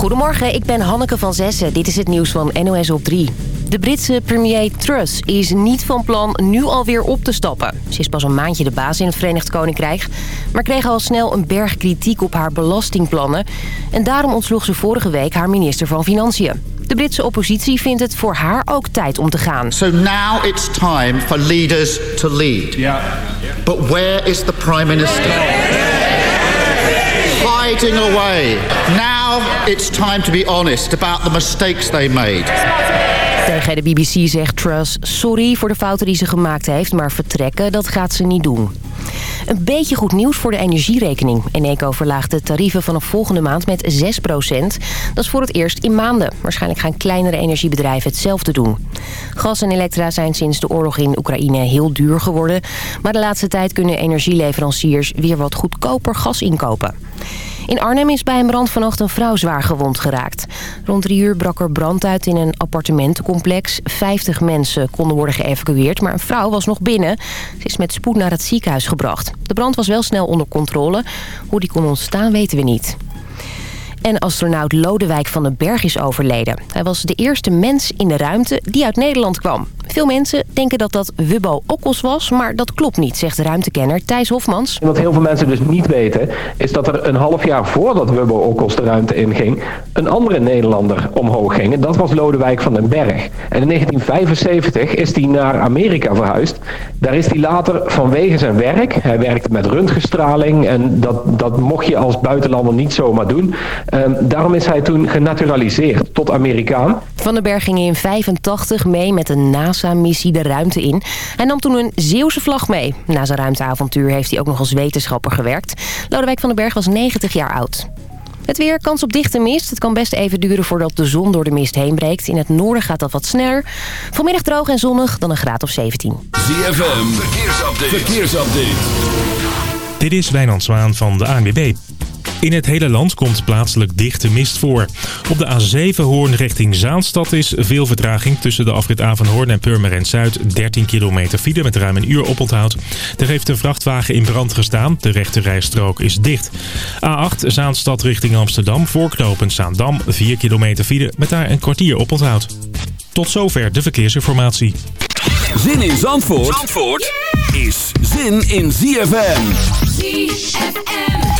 Goedemorgen, ik ben Hanneke van Zessen. Dit is het nieuws van NOS op 3. De Britse premier Truss is niet van plan nu alweer op te stappen. Ze is pas een maandje de baas in het Verenigd Koninkrijk... maar kreeg al snel een berg kritiek op haar belastingplannen. En daarom ontsloeg ze vorige week haar minister van Financiën. De Britse oppositie vindt het voor haar ook tijd om te gaan. So now it's time for leaders to lead. Yeah. But where is the prime minister? Hiding away. Now it's time to be honest about the mistakes they made. Tegen de BBC zegt Truss sorry voor de fouten die ze gemaakt heeft... maar vertrekken, dat gaat ze niet doen. Een beetje goed nieuws voor de energierekening. Eneco verlaagt de tarieven vanaf volgende maand met 6% Dat is voor het eerst in maanden. Waarschijnlijk gaan kleinere energiebedrijven hetzelfde doen. Gas en elektra zijn sinds de oorlog in Oekraïne heel duur geworden. Maar de laatste tijd kunnen energieleveranciers weer wat goedkoper gas inkopen. In Arnhem is bij een brand vannacht een vrouw zwaar gewond geraakt. Rond drie uur brak er brand uit in een appartementencomplex. Vijftig mensen konden worden geëvacueerd, maar een vrouw was nog binnen. Ze is met spoed naar het ziekenhuis gebracht. De brand was wel snel onder controle. Hoe die kon ontstaan weten we niet. En astronaut Lodewijk van den Berg is overleden. Hij was de eerste mens in de ruimte die uit Nederland kwam. Veel mensen denken dat dat Wubbo Okkels was, maar dat klopt niet, zegt de ruimtekenner Thijs Hofmans. Wat heel veel mensen dus niet weten, is dat er een half jaar voordat Wubbo Okkels de ruimte inging, een andere Nederlander omhoog ging. En dat was Lodewijk van den Berg. En in 1975 is hij naar Amerika verhuisd. Daar is hij later vanwege zijn werk, hij werkte met röntgenstraling en dat, dat mocht je als buitenlander niet zomaar doen. Ehm, daarom is hij toen genaturaliseerd tot Amerikaan. Van den Berg ging in 85 mee met een NASA-missie de ruimte in. Hij nam toen een Zeeuwse vlag mee. Na zijn ruimteavontuur heeft hij ook nog als wetenschapper gewerkt. Lodewijk van den Berg was 90 jaar oud. Het weer, kans op dichte mist. Het kan best even duren voordat de zon door de mist heen breekt. In het noorden gaat dat wat sneller. Vanmiddag droog en zonnig, dan een graad of 17. ZFM, verkeersupdate. verkeersupdate. Dit is Wijnand Zwaan van de ANWB. In het hele land komt plaatselijk dichte mist voor. Op de A7 Hoorn richting Zaanstad is veel vertraging tussen de afrit Avanhoorn en Purmerend Zuid. 13 kilometer file met ruim een uur oponthoud. Er heeft een vrachtwagen in brand gestaan. De rechte rijstrook is dicht. A8 Zaanstad richting Amsterdam. Voorknopend Zaandam. 4 kilometer file met daar een kwartier oponthoud. Tot zover de verkeersinformatie. Zin in Zandvoort, Zandvoort is zin in ZFM. ZFM.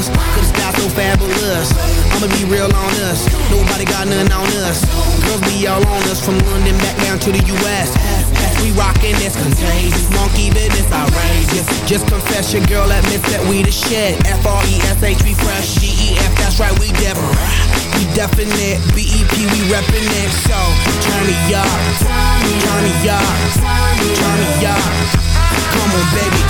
Us. The sky so fabulous. I'ma be real on us. Nobody got nothing on us. Girls be all on us from London back down to the US. We rockin' this contagious. Monkey business outrageous. Just confess your girl admits that we the shit. F-R-E-S-H, we fresh. G-E-F, that's right, we different. We definite. B-E-P, we reppin' it. So, turn me up. Turn me up. Turn me up. Come on, baby,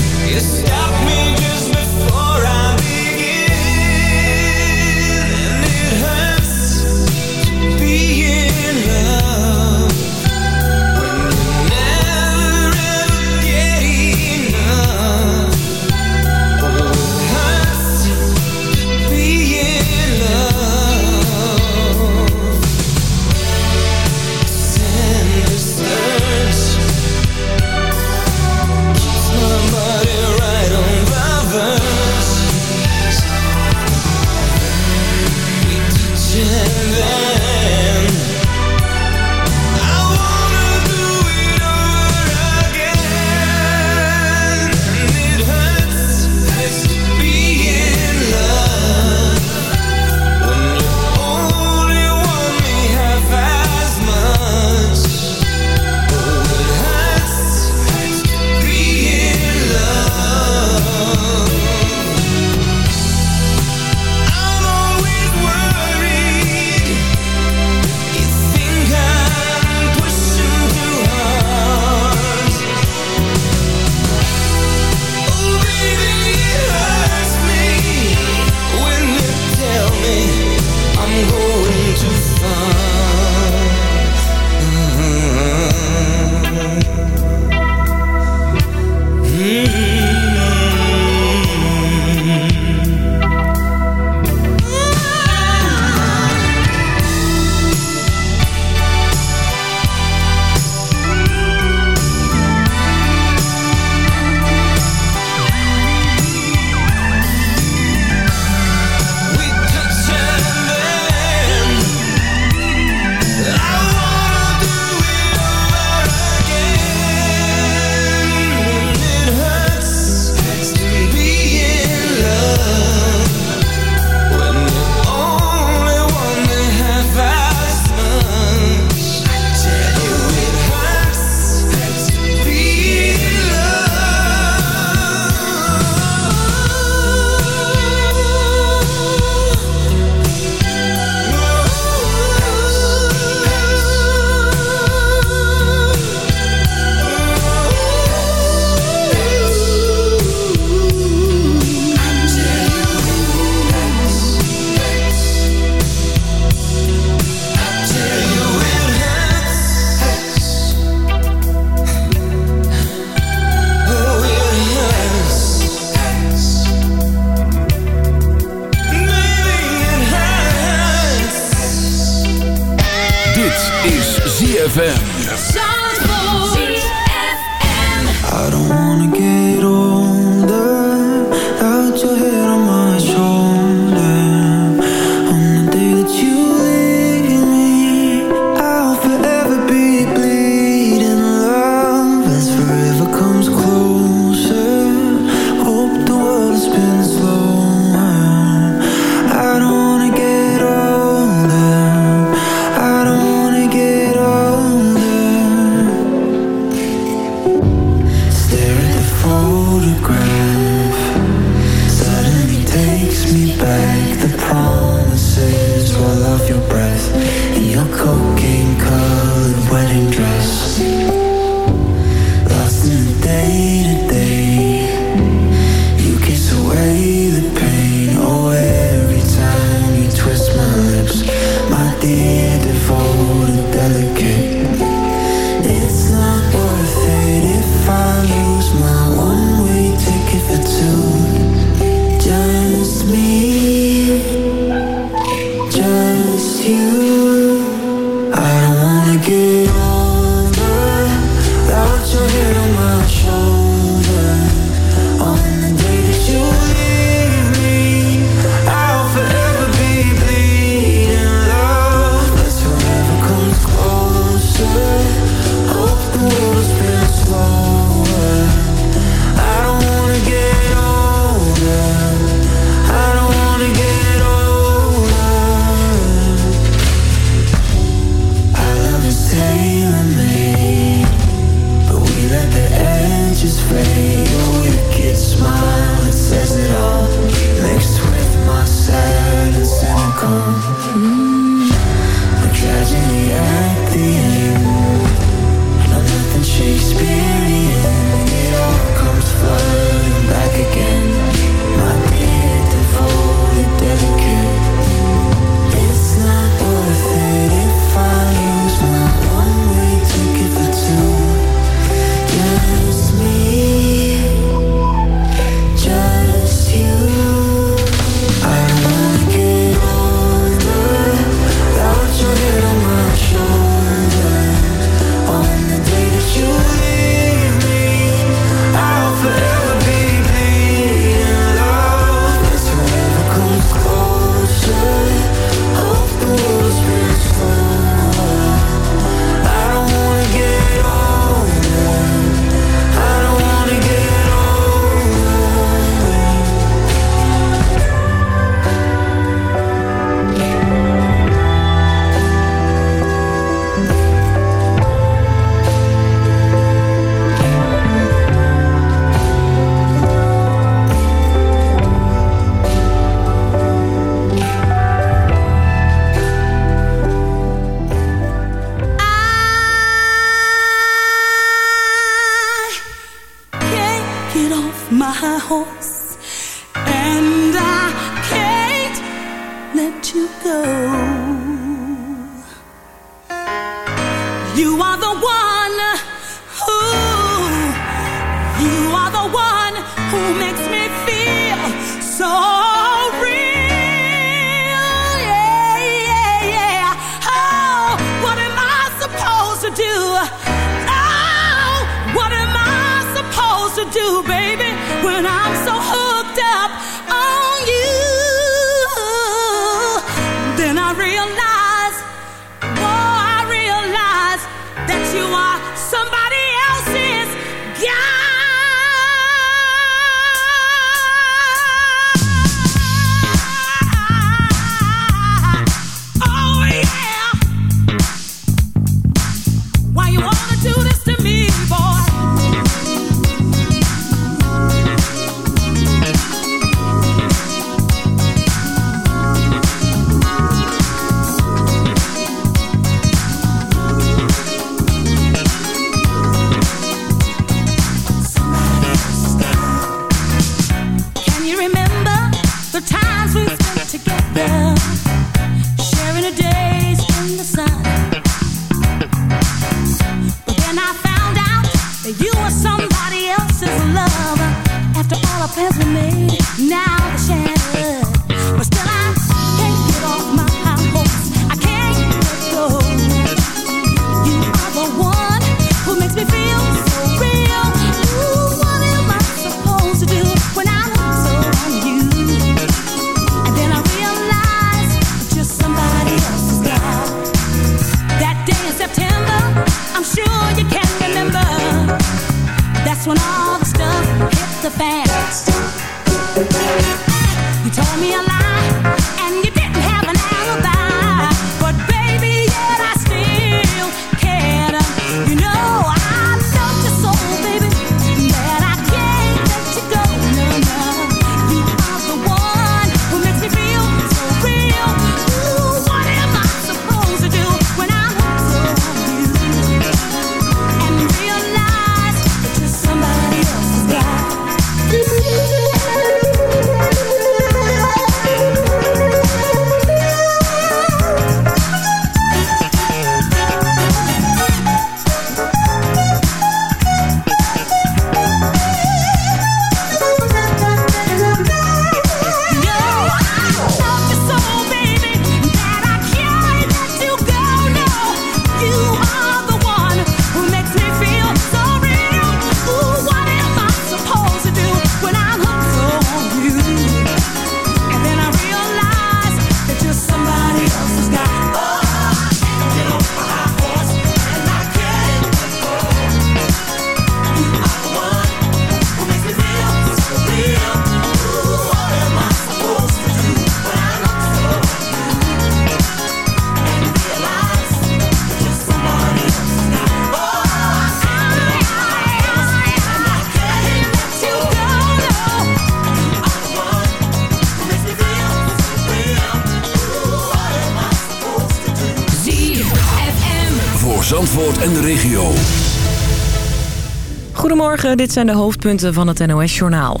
Dit zijn de hoofdpunten van het NOS-journaal.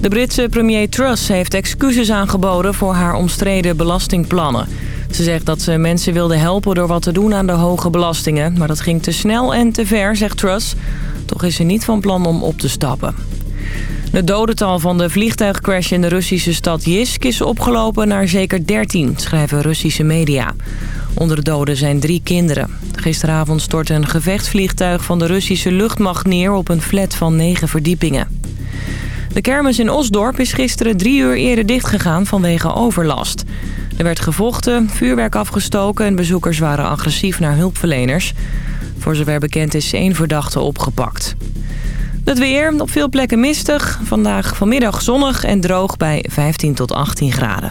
De Britse premier Truss heeft excuses aangeboden voor haar omstreden belastingplannen. Ze zegt dat ze mensen wilde helpen door wat te doen aan de hoge belastingen. Maar dat ging te snel en te ver, zegt Truss. Toch is ze niet van plan om op te stappen. Het dodental van de vliegtuigcrash in de Russische stad Jisk is opgelopen naar zeker 13, schrijven Russische media. Onder de doden zijn drie kinderen. Gisteravond stortte een gevechtsvliegtuig van de Russische luchtmacht neer op een flat van negen verdiepingen. De kermis in Osdorp is gisteren drie uur eerder dichtgegaan vanwege overlast. Er werd gevochten, vuurwerk afgestoken en bezoekers waren agressief naar hulpverleners. Voor zover bekend is één verdachte opgepakt. Het weer, op veel plekken mistig. Vandaag vanmiddag zonnig en droog bij 15 tot 18 graden.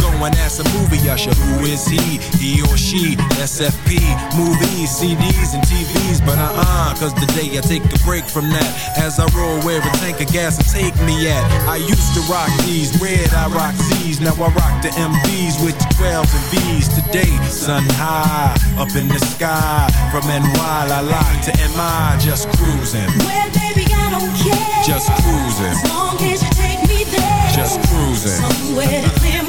Go and ask a movie usher, who is he? He or she? SFP, movies, CDs, and TVs. But uh-uh, cause the day I take a break from that. As I roll where a tank of gas will take me at. I used to rock these, red I rock Z's. Now I rock the MVs with the 12s and V's. Today, sun high, up in the sky. From NY, I lie to MI, just cruising. Well, baby, I don't care. Just cruising. As long as you take me there. Just cruising. Somewhere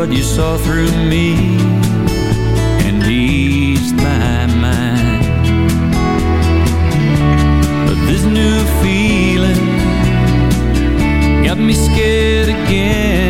Lord, you saw through me and eased my mind. But this new feeling got me scared again.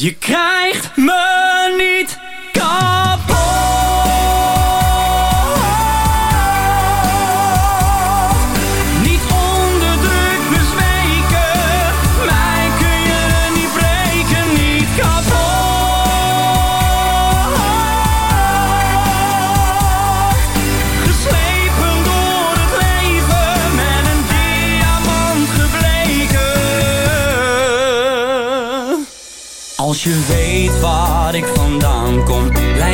Je krijgt me niet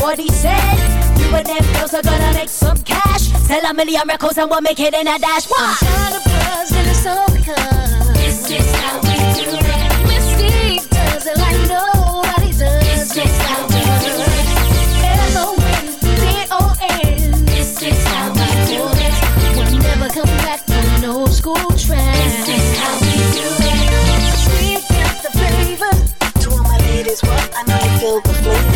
What he said, you and them girls are gonna make some cash. Sell a million records and we'll make it in a dash. What? I'm buzz and it's all because it's how we do it. Does it like nobody does. How we do it. How we do it. We'll never back an old school how we do it. We the flavor to all my ladies. What I feel the flavor.